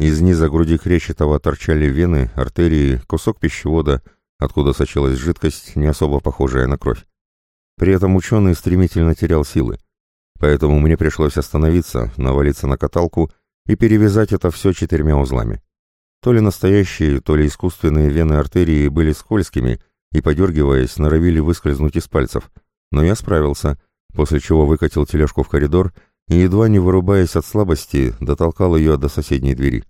Из низа груди Кречетова торчали вены, артерии, кусок пищевода, откуда сочилась жидкость, не особо похожая на кровь. При этом ученый стремительно терял силы. Поэтому мне пришлось остановиться, навалиться на каталку и перевязать это все четырьмя узлами. То ли настоящие, то ли искусственные вены артерии были скользкими и, подергиваясь, норовили выскользнуть из пальцев. Но я справился, после чего выкатил тележку в коридор и, едва не вырубаясь от слабости, дотолкал ее до соседней двери.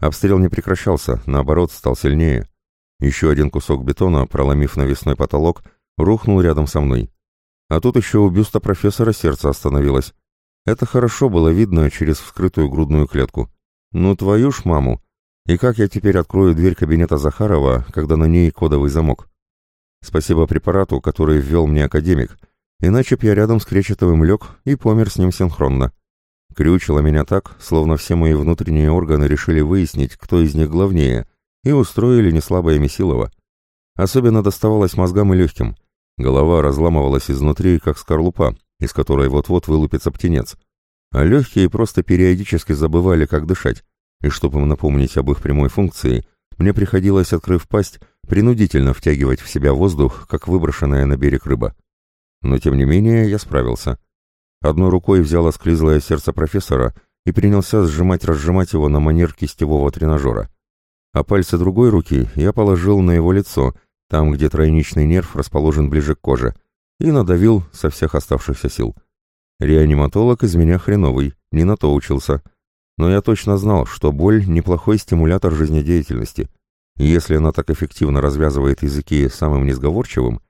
Обстрел не прекращался, наоборот, стал сильнее. Еще один кусок бетона, проломив навесной потолок, рухнул рядом со мной. А тут еще у бюста профессора сердце остановилось. Это хорошо было видно через вскрытую грудную клетку. Ну твою ж маму! И как я теперь открою дверь кабинета Захарова, когда на ней кодовый замок? Спасибо препарату, который ввел мне академик, иначе б я рядом с Кречетовым лег и помер с ним синхронно. Крючило меня так, словно все мои внутренние органы решили выяснить, кто из них главнее, и устроили неслабое месилово. Особенно доставалось мозгам и легким. Голова разламывалась изнутри, как скорлупа, из которой вот-вот вылупится птенец. А легкие просто периодически забывали, как дышать, и чтобы напомнить об их прямой функции, мне приходилось, открыв пасть, принудительно втягивать в себя воздух, как выброшенная на берег рыба. Но тем не менее я справился. Одной рукой взял осклизлое сердце профессора и принялся сжимать-разжимать его на манер кистевого тренажера. А пальцы другой руки я положил на его лицо, там, где тройничный нерв расположен ближе к коже, и надавил со всех оставшихся сил. Реаниматолог из меня хреновый, не на то учился. Но я точно знал, что боль – неплохой стимулятор жизнедеятельности. Если она так эффективно развязывает языки самым несговорчивым,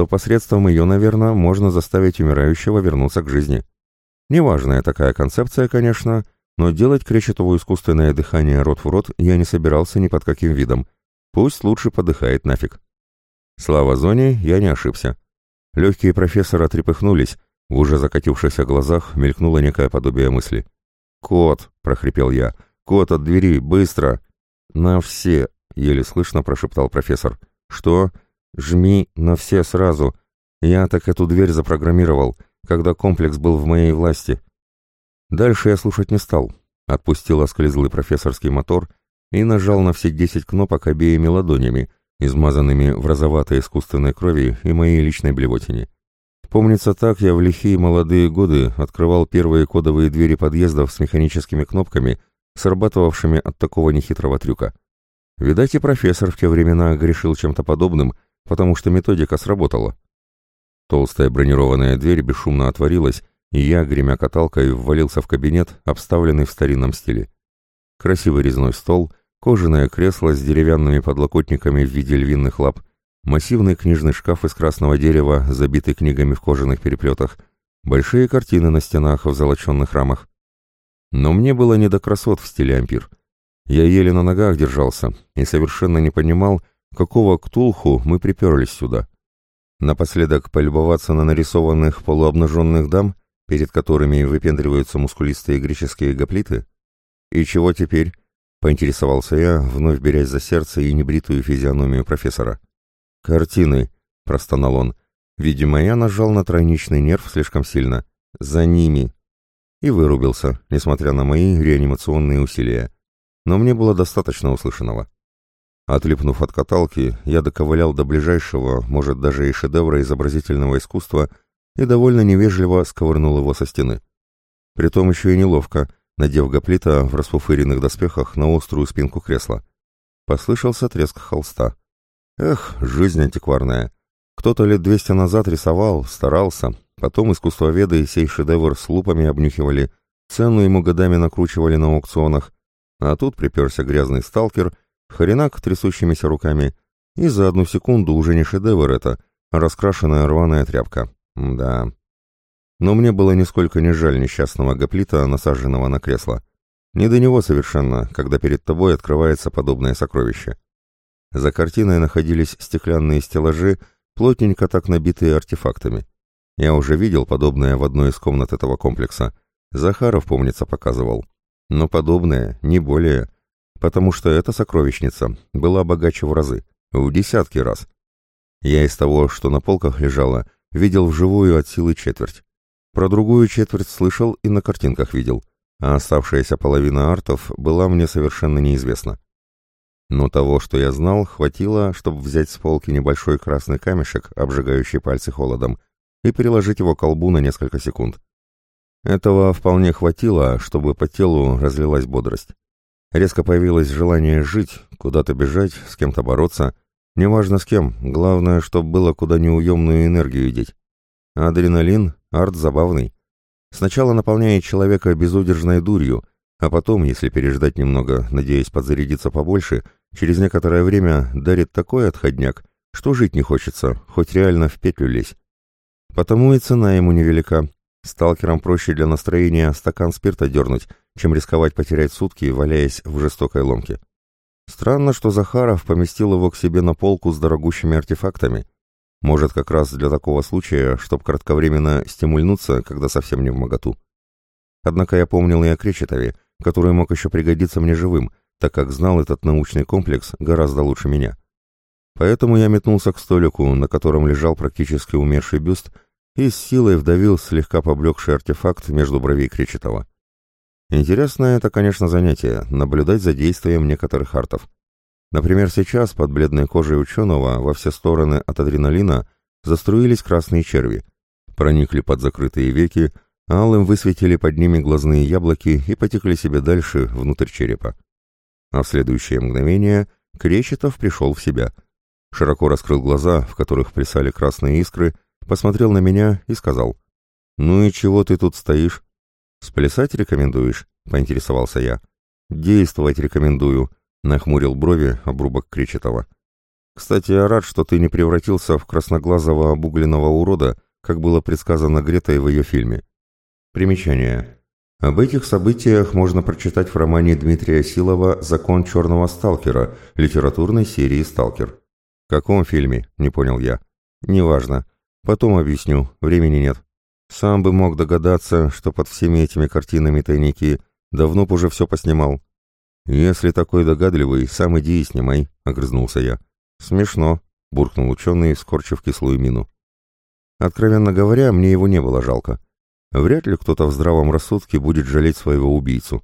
то посредством ее, наверное, можно заставить умирающего вернуться к жизни. Неважная такая концепция, конечно, но делать Кречетову искусственное дыхание рот в рот я не собирался ни под каким видом. Пусть лучше подыхает нафиг. Слава зоне, я не ошибся. Легкие профессора трепыхнулись, в уже закатившихся глазах мелькнуло некое подобие мысли. «Кот!» — прохрипел я. «Кот от двери! Быстро!» «На все!» — еле слышно прошептал профессор. «Что?» «Жми на все сразу. Я так эту дверь запрограммировал, когда комплекс был в моей власти». Дальше я слушать не стал. Отпустил осклизлый профессорский мотор и нажал на все десять кнопок обеими ладонями, измазанными в розоватой искусственной крови и моей личной блевотине. Помнится так, я в лихие молодые годы открывал первые кодовые двери подъездов с механическими кнопками, срабатывавшими от такого нехитрого трюка. Видать, и профессор в те времена грешил чем-то подобным — потому что методика сработала. Толстая бронированная дверь бесшумно отворилась, и я, гремя каталкой, ввалился в кабинет, обставленный в старинном стиле. Красивый резной стол, кожаное кресло с деревянными подлокотниками в виде львиных лап, массивный книжный шкаф из красного дерева, забитый книгами в кожаных переплетах, большие картины на стенах в золоченных рамах. Но мне было не до красот в стиле ампир. Я еле на ногах держался и совершенно не понимал, какого ктулху мы приперлись сюда. Напоследок полюбоваться на нарисованных полуобнаженных дам, перед которыми выпендриваются мускулистые греческие гоплиты? И чего теперь? Поинтересовался я, вновь берясь за сердце и небритую физиономию профессора. «Картины», — простонал он. Видимо, я нажал на тройничный нерв слишком сильно. «За ними». И вырубился, несмотря на мои реанимационные усилия. Но мне было достаточно услышанного. Отлипнув от каталки, я доковылял до ближайшего, может даже и шедевра изобразительного искусства, и довольно невежливо сковырнул его со стены. Притом еще и неловко, надев гоплита в расфуфыренных доспехах на острую спинку кресла. Послышался треск холста. Эх, жизнь антикварная. Кто-то лет двести назад рисовал, старался, потом искусствоведы сей шедевр с лупами обнюхивали, цену ему годами накручивали на аукционах, а тут приперся грязный сталкер — Хренак трясущимися руками, и за одну секунду уже не шедевр это, а раскрашенная рваная тряпка. Да. Но мне было нисколько не жаль несчастного гоплита, насаженного на кресло. Не до него совершенно, когда перед тобой открывается подобное сокровище. За картиной находились стеклянные стеллажи, плотненько так набитые артефактами. Я уже видел подобное в одной из комнат этого комплекса. Захаров, помнится, показывал. Но подобное, не более — потому что эта сокровищница была богаче в разы, в десятки раз. Я из того, что на полках лежало, видел вживую от силы четверть. Про другую четверть слышал и на картинках видел. а оставшаяся половина артов была мне совершенно неизвестна. Но того, что я знал, хватило, чтобы взять с полки небольшой красный камешек, обжигающий пальцы холодом, и переложить его к колбу на несколько секунд. Этого вполне хватило, чтобы по телу разлилась бодрость. Резко появилось желание жить, куда-то бежать, с кем-то бороться. Неважно с кем, главное, чтобы было куда неуемную энергию деть. Адреналин — арт забавный. Сначала наполняет человека безудержной дурью, а потом, если переждать немного, надеясь подзарядиться побольше, через некоторое время дарит такой отходняк, что жить не хочется, хоть реально в петлю лезь. Потому и цена ему невелика. Сталкерам проще для настроения стакан спирта дернуть, чем рисковать потерять сутки, валяясь в жестокой ломке. Странно, что Захаров поместил его к себе на полку с дорогущими артефактами. Может, как раз для такого случая, чтобы кратковременно стимульнуться, когда совсем не в моготу. Однако я помнил и о Кречетове, который мог еще пригодиться мне живым, так как знал этот научный комплекс гораздо лучше меня. Поэтому я метнулся к столику, на котором лежал практически умерший бюст, и с силой вдавил слегка поблекший артефакт между бровей Кречетова. Интересное это, конечно, занятие — наблюдать за действием некоторых артов. Например, сейчас под бледной кожей ученого во все стороны от адреналина заструились красные черви, проникли под закрытые веки, алым высветили под ними глазные яблоки и потекли себе дальше, внутрь черепа. А в следующее мгновение Кречетов пришел в себя. Широко раскрыл глаза, в которых плясали красные искры, посмотрел на меня и сказал, «Ну и чего ты тут стоишь?» «Сплясать рекомендуешь?» — поинтересовался я. «Действовать рекомендую», Нахмурил брови обрубок Кречетова. «Кстати, я рад, что ты не превратился в красноглазого обугленного урода, как было предсказано Гретой в ее фильме. Примечание. Об этих событиях можно прочитать в романе Дмитрия Силова «Закон черного сталкера» литературной серии «Сталкер». «В каком фильме?» — не понял я. «Неважно. Потом объясню. Времени нет. Сам бы мог догадаться, что под всеми этими картинами тайники давно б уже все поснимал. «Если такой догадливый, сам иди и снимай», — огрызнулся я. «Смешно», — буркнул ученый, скорчив кислую мину. Откровенно говоря, мне его не было жалко. Вряд ли кто-то в здравом рассудке будет жалеть своего убийцу.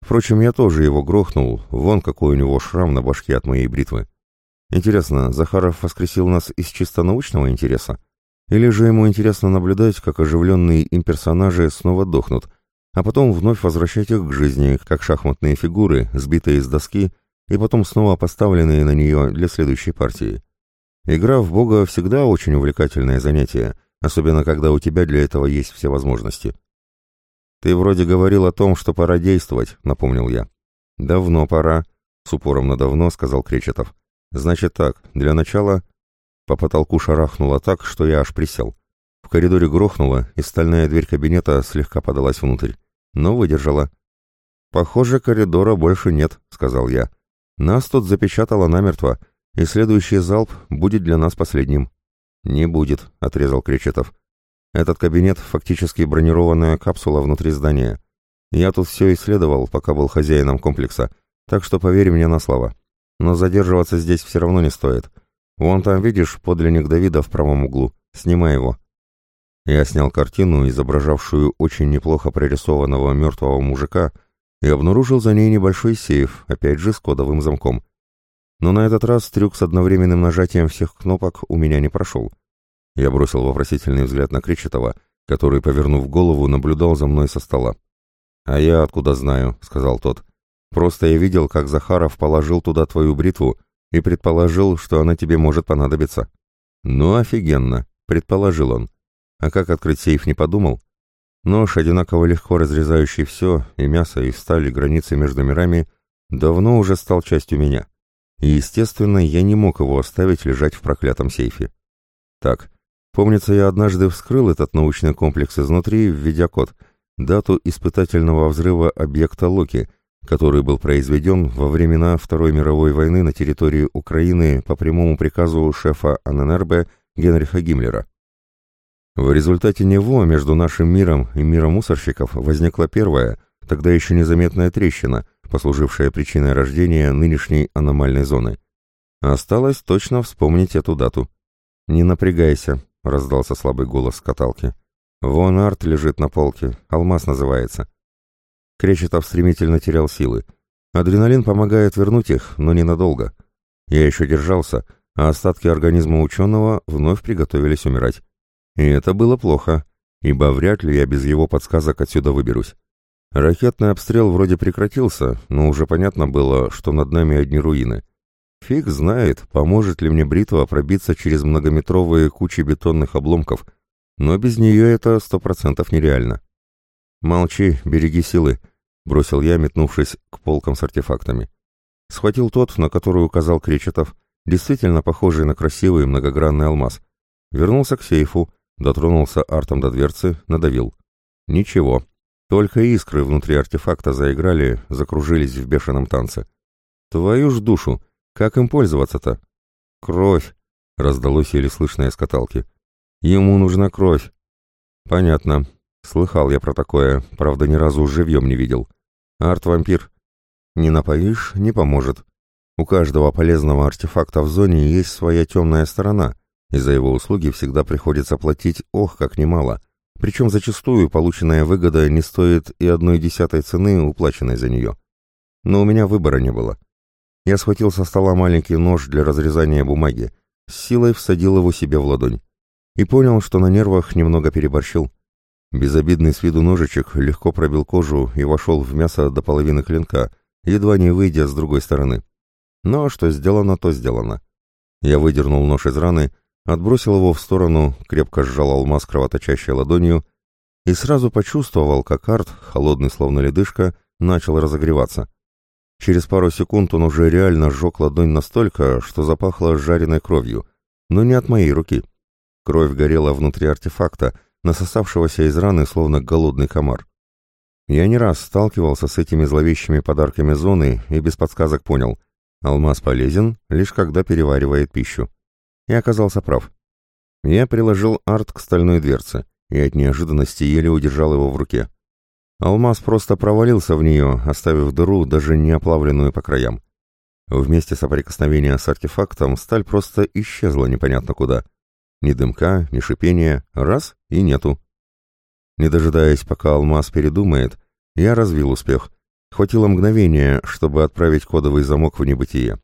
Впрочем, я тоже его грохнул, вон какой у него шрам на башке от моей бритвы. Интересно, Захаров воскресил нас из чисто научного интереса? Или же ему интересно наблюдать, как оживленные им персонажи снова дохнут, а потом вновь возвращать их к жизни, как шахматные фигуры, сбитые с доски и потом снова поставленные на нее для следующей партии. Игра в Бога всегда очень увлекательное занятие, особенно когда у тебя для этого есть все возможности. «Ты вроде говорил о том, что пора действовать», — напомнил я. «Давно пора», — с упором на давно сказал Кречетов. «Значит так, для начала...» По потолку шарахнуло так, что я аж присел. В коридоре грохнуло, и стальная дверь кабинета слегка подалась внутрь но выдержала. «Похоже, коридора больше нет», — сказал я. «Нас тут запечатало намертво, и следующий залп будет для нас последним». «Не будет», — отрезал Кречетов. «Этот кабинет фактически бронированная капсула внутри здания. Я тут все исследовал, пока был хозяином комплекса, так что поверь мне на слово. Но задерживаться здесь все равно не стоит. Вон там, видишь, подлинник Давида в правом углу. Снимай его. Я снял картину, изображавшую очень неплохо прорисованного мертвого мужика, и обнаружил за ней небольшой сейф, опять же с кодовым замком. Но на этот раз трюк с одновременным нажатием всех кнопок у меня не прошел. Я бросил вопросительный взгляд на Кречетова, который, повернув голову, наблюдал за мной со стола. «А я откуда знаю?» — сказал тот. «Просто я видел, как Захаров положил туда твою бритву и предположил, что она тебе может понадобиться». «Ну, офигенно!» — предположил он. А как открыть сейф не подумал? Нож, одинаково легко разрезающий все, и мясо, и сталь, и границы между мирами, давно уже стал частью меня. И, естественно, я не мог его оставить лежать в проклятом сейфе. Так, помнится, я однажды вскрыл этот научный комплекс изнутри, введя код, дату испытательного взрыва объекта Локи, который был произведен во времена Второй мировой войны на территории Украины по прямому приказу шефа АННРБ Генриха Гиммлера. В результате него между нашим миром и миром мусорщиков возникла первая, тогда еще незаметная трещина, послужившая причиной рождения нынешней аномальной зоны. Осталось точно вспомнить эту дату. «Не напрягайся», — раздался слабый голос каталки. «Вон арт лежит на полке, алмаз называется». Кречетов стремительно терял силы. Адреналин помогает вернуть их, но ненадолго. Я еще держался, а остатки организма ученого вновь приготовились умирать. И это было плохо, ибо вряд ли я без его подсказок отсюда выберусь. Ракетный обстрел вроде прекратился, но уже понятно было, что над нами одни руины. Фиг знает, поможет ли мне бритва пробиться через многометровые кучи бетонных обломков, но без нее это сто процентов нереально. «Молчи, береги силы», — бросил я, метнувшись к полкам с артефактами. Схватил тот, на который указал Кречетов, действительно похожий на красивый многогранный алмаз. Вернулся к сейфу, дотронулся артом до дверцы, надавил. Ничего, только искры внутри артефакта заиграли, закружились в бешеном танце. Твою ж душу, как им пользоваться-то? Кровь, раздалось еле слышно из каталки. Ему нужна кровь. Понятно. Слыхал я про такое, правда, ни разу живьем не видел. Арт-вампир. Не напоишь, не поможет. У каждого полезного артефакта в зоне есть своя темная сторона, и за его услуги всегда приходится платить ох, как немало. Причем зачастую полученная выгода не стоит и одной десятой цены, уплаченной за нее. Но у меня выбора не было. Я схватил со стола маленький нож для разрезания бумаги, с силой всадил его себе в ладонь и понял, что на нервах немного переборщил. Безобидный с виду ножичек легко пробил кожу и вошел в мясо до половины клинка, едва не выйдя с другой стороны. Но что сделано, то сделано. Я выдернул нож из раны, отбросил его в сторону, крепко сжал алмаз кровоточащей ладонью и сразу почувствовал, как арт, холодный словно ледышка, начал разогреваться. Через пару секунд он уже реально сжег ладонь настолько, что запахло жареной кровью, но не от моей руки. Кровь горела внутри артефакта, насосавшегося из раны, словно голодный комар. Я не раз сталкивался с этими зловещими подарками зоны и без подсказок понял, алмаз полезен, лишь когда переваривает пищу. И оказался прав. Я приложил арт к стальной дверце и от неожиданности еле удержал его в руке. Алмаз просто провалился в нее, оставив дыру, даже не оплавленную по краям. Вместе соприкосновения с артефактом сталь просто исчезла непонятно куда. Ни дымка, ни шипения, раз — и нету. Не дожидаясь, пока алмаз передумает, я развил успех. Хватило мгновения, чтобы отправить кодовый замок в небытие.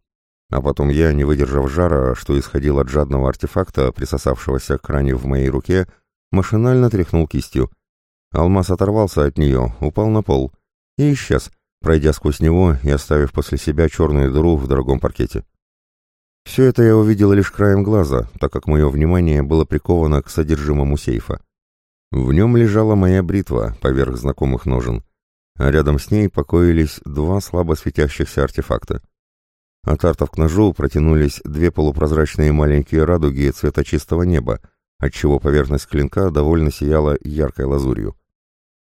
А потом я, не выдержав жара, что исходил от жадного артефакта, присосавшегося к ране в моей руке, машинально тряхнул кистью. Алмаз оторвался от нее, упал на пол и исчез, пройдя сквозь него и оставив после себя черную дыру в дорогом паркете. Все это я увидел лишь краем глаза, так как мое внимание было приковано к содержимому сейфа. В нем лежала моя бритва поверх знакомых ножен, а рядом с ней покоились два слабо светящихся артефакта. От артов к ножу протянулись две полупрозрачные маленькие радуги цвета чистого неба, отчего поверхность клинка довольно сияла яркой лазурью.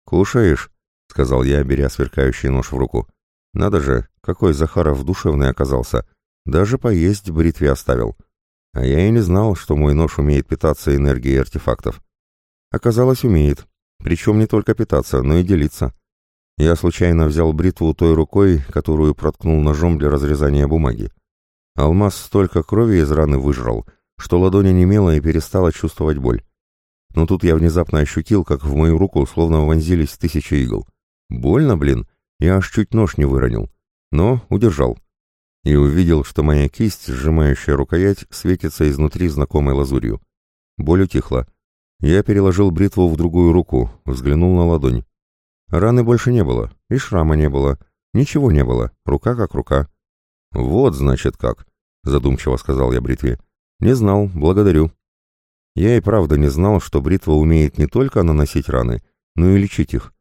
«Кушаешь?» — сказал я, беря сверкающий нож в руку. «Надо же, какой Захаров душевный оказался!» Даже поесть бритве оставил. А я и не знал, что мой нож умеет питаться энергией артефактов. Оказалось, умеет. Причем не только питаться, но и делиться. Я случайно взял бритву той рукой, которую проткнул ножом для разрезания бумаги. Алмаз столько крови из раны выжрал, что ладонь онемела и перестала чувствовать боль. Но тут я внезапно ощутил, как в мою руку словно вонзились тысячи игл. Больно, блин, я аж чуть нож не выронил. Но удержал и увидел, что моя кисть, сжимающая рукоять, светится изнутри знакомой лазурью. Боль утихла. Я переложил бритву в другую руку, взглянул на ладонь. Раны больше не было, и шрама не было. Ничего не было, рука как рука. «Вот, значит, как», — задумчиво сказал я бритве. «Не знал, благодарю». Я и правда не знал, что бритва умеет не только наносить раны, но и лечить их.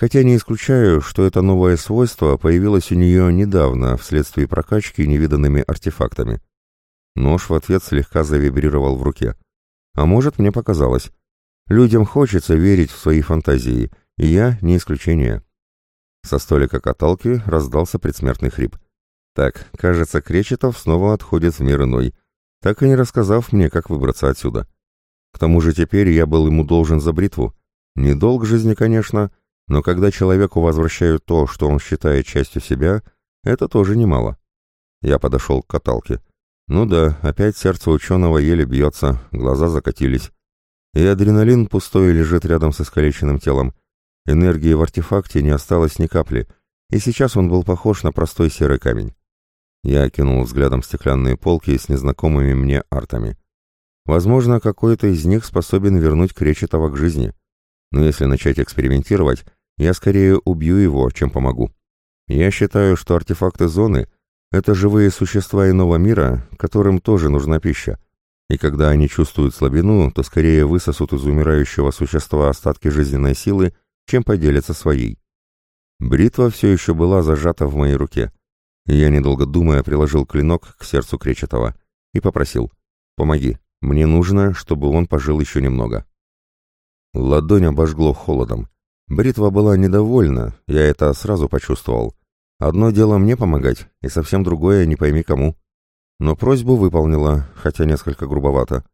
Хотя не исключаю, что это новое свойство появилось у нее недавно вследствие прокачки невиданными артефактами. Нож в ответ слегка завибрировал в руке. А может, мне показалось. Людям хочется верить в свои фантазии, и я не исключение. Со столика каталки раздался предсмертный хрип. Так, кажется, Кречетов снова отходит в мир иной, так и не рассказав мне, как выбраться отсюда. К тому же теперь я был ему должен за бритву. Не долг жизни, конечно, но когда человеку возвращают то, что он считает частью себя, это тоже немало. Я подошел к каталке. Ну да, опять сердце ученого еле бьется, глаза закатились. И адреналин пустой лежит рядом с искалеченным телом. Энергии в артефакте не осталось ни капли, и сейчас он был похож на простой серый камень. Я окинул взглядом стеклянные полки с незнакомыми мне артами. Возможно, какой-то из них способен вернуть Кречетова к жизни. Но если начать экспериментировать, я скорее убью его, чем помогу. Я считаю, что артефакты зоны — это живые существа иного мира, которым тоже нужна пища. И когда они чувствуют слабину, то скорее высосут из умирающего существа остатки жизненной силы, чем поделятся своей. Бритва все еще была зажата в моей руке. Я, недолго думая, приложил клинок к сердцу Кречетова и попросил «Помоги, мне нужно, чтобы он пожил еще немного». Ладонь обожгло холодом. Бритва была недовольна, я это сразу почувствовал. Одно дело мне помогать, и совсем другое не пойми кому. Но просьбу выполнила, хотя несколько грубовато.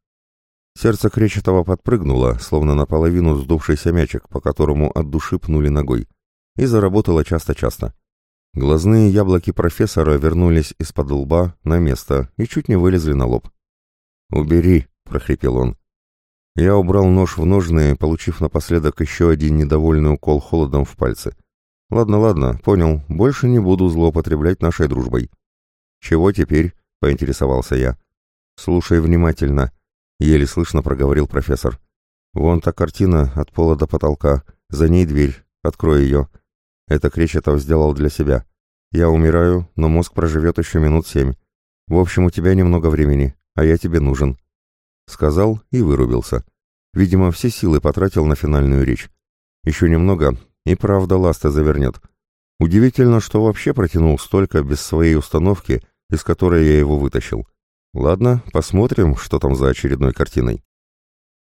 Сердце Кречетова подпрыгнуло, словно наполовину сдувшийся мячик, по которому от души пнули ногой, и заработало часто-часто. Глазные яблоки профессора вернулись из-под лба на место и чуть не вылезли на лоб. «Убери!» — прохрипел он. Я убрал нож в ножны, получив напоследок еще один недовольный укол холодом в пальцы. Ладно, ладно, понял, больше не буду злоупотреблять нашей дружбой. Чего теперь? поинтересовался я. Слушай внимательно, еле слышно проговорил профессор. Вон та картина от пола до потолка, за ней дверь, открой ее. Это Кречетов сделал для себя. Я умираю, но мозг проживет еще минут семь. В общем, у тебя немного времени, а я тебе нужен. Сказал и вырубился. Видимо, все силы потратил на финальную речь. Еще немного, и правда ласта завернет. Удивительно, что вообще протянул столько без своей установки, из которой я его вытащил. Ладно, посмотрим, что там за очередной картиной.